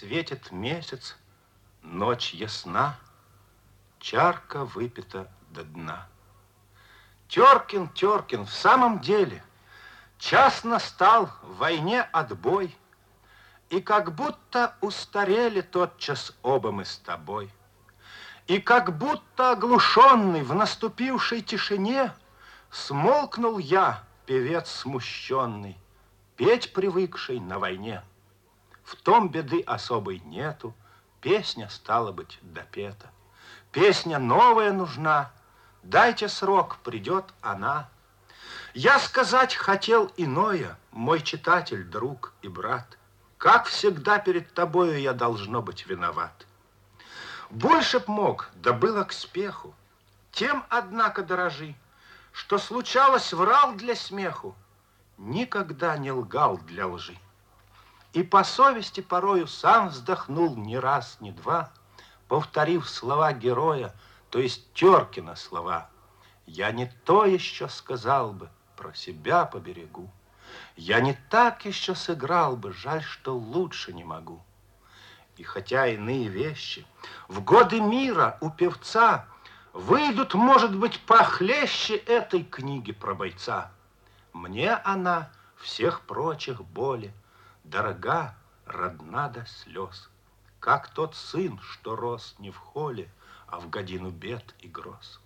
светит месяц, ночь ясна, чарка выпита до дна. Теркин, Теркин, в самом деле, час настал, в войне отбой, и как будто устарели тотчас оба мы с тобой. И как будто оглушенный в наступившей тишине Смолкнул я, певец смущенный, Петь привыкший на войне. В том беды особой нету, Песня, стала быть, допета. Песня новая нужна, Дайте срок, придет она. Я сказать хотел иное, Мой читатель, друг и брат. Как всегда перед тобою я должно быть виноват. Больше б мог, да было к спеху. Тем, однако, дорожи, что случалось, врал для смеху, никогда не лгал для лжи. И по совести порою сам вздохнул не раз, не два, повторив слова героя, то есть Теркина слова. Я не то еще сказал бы, про себя поберегу. Я не так еще сыграл бы, жаль, что лучше не могу. И хотя иные вещи в годы мира у певца выйдут, может быть, похлеще этой книги про бойца, мне она всех прочих боли дорога, родна до слез, как тот сын, что рос не в холе, а в годину бед и гроз.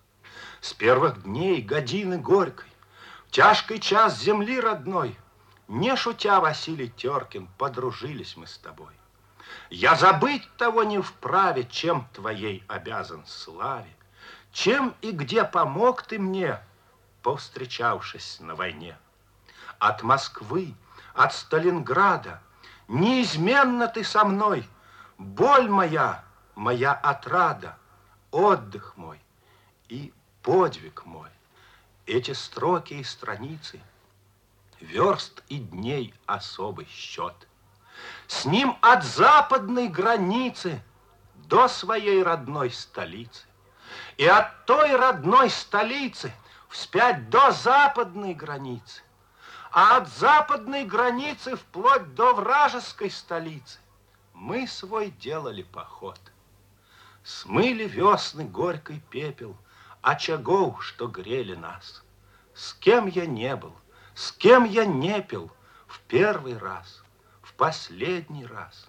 С первых дней годины горькой, тяжкий час земли родной, не шутя, Василий Теркин, подружились мы с тобой. Я забыть того не вправе, чем твоей обязан славе, чем и где помог ты мне, повстречавшись на войне. От Москвы, от Сталинграда, неизменно ты со мной, боль моя, моя отрада, отдых мой и подвиг мой. Эти строки и страницы, верст и дней особый счет — с ним от западной границы до своей родной столицы. И от той родной столицы вспять до западной границы. А от западной границы вплоть до вражеской столицы мы свой делали поход. Смыли весны горький пепел, очагов, что грели нас. С кем я не был, с кем я не пил в первый раз последний раз.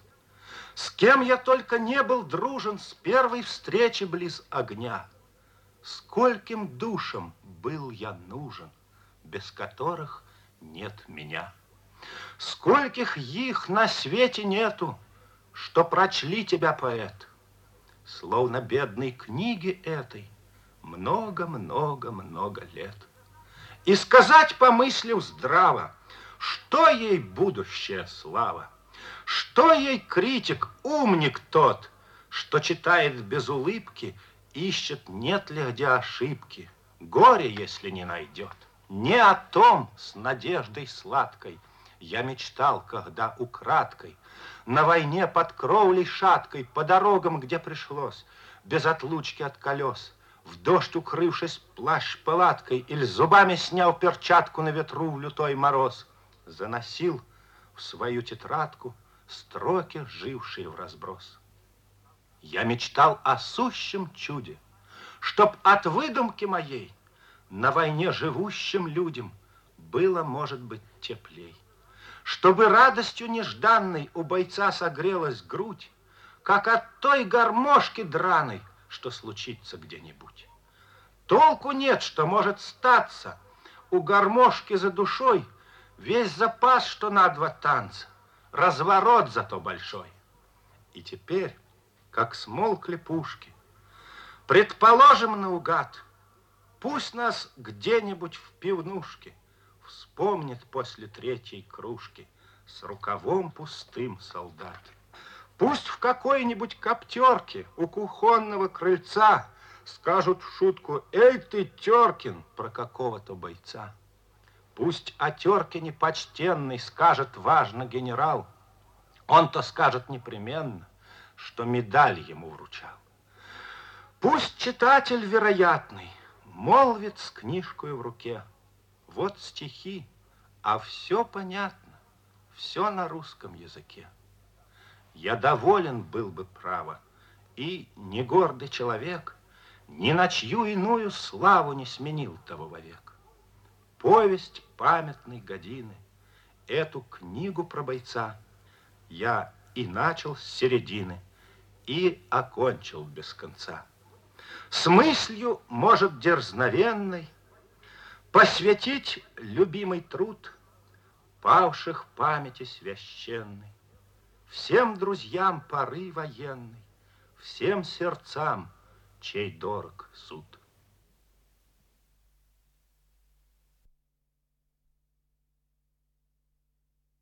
С кем я только не был дружен с первой встречи близ огня. Скольким душам был я нужен, без которых нет меня. Скольких их на свете нету, что прочли тебя, поэт. Словно бедной книги этой много-много-много лет. И сказать, помыслив здраво, что ей будущая слава? Что ей критик, умник тот, что читает без улыбки, ищет, нет ли где ошибки, горе, если не найдет. Не о том с надеждой сладкой я мечтал, когда украдкой на войне под кровлей шаткой по дорогам, где пришлось, без отлучки от колес, в дождь укрывшись плащ палаткой или зубами снял перчатку на ветру в лютой мороз — заносил в свою тетрадку строки, жившие в разброс. Я мечтал о сущем чуде, чтоб от выдумки моей на войне живущим людям было, может быть, теплей. Чтобы радостью нежданной у бойца согрелась грудь, как от той гармошки драной, что случится где-нибудь. Толку нет, что может статься у гармошки за душой Весь запас, что на два танца, разворот зато большой. И теперь, как смолкли пушки, предположим наугад, пусть нас где-нибудь в пивнушке вспомнит после третьей кружки с рукавом пустым солдат. Пусть в какой-нибудь коптерке у кухонного крыльца скажут в шутку «Эй ты, Теркин!» про какого-то бойца. Пусть о Теркине почтенный скажет важно генерал. Он-то скажет непременно, что медаль ему вручал. Пусть читатель вероятный молвит с книжкой в руке. Вот стихи, а все понятно, все на русском языке. я доволен был бы право, и не гордый человек ни на чью иную славу не сменил того вовек. Повесть памятной годины, эту книгу про бойца я и начал с середины, и окончил без конца. С мыслью, может, дерзновенной, посвятить любимый труд павших памяти священной, всем друзьям поры военной, всем сердцам, чей дорог суд.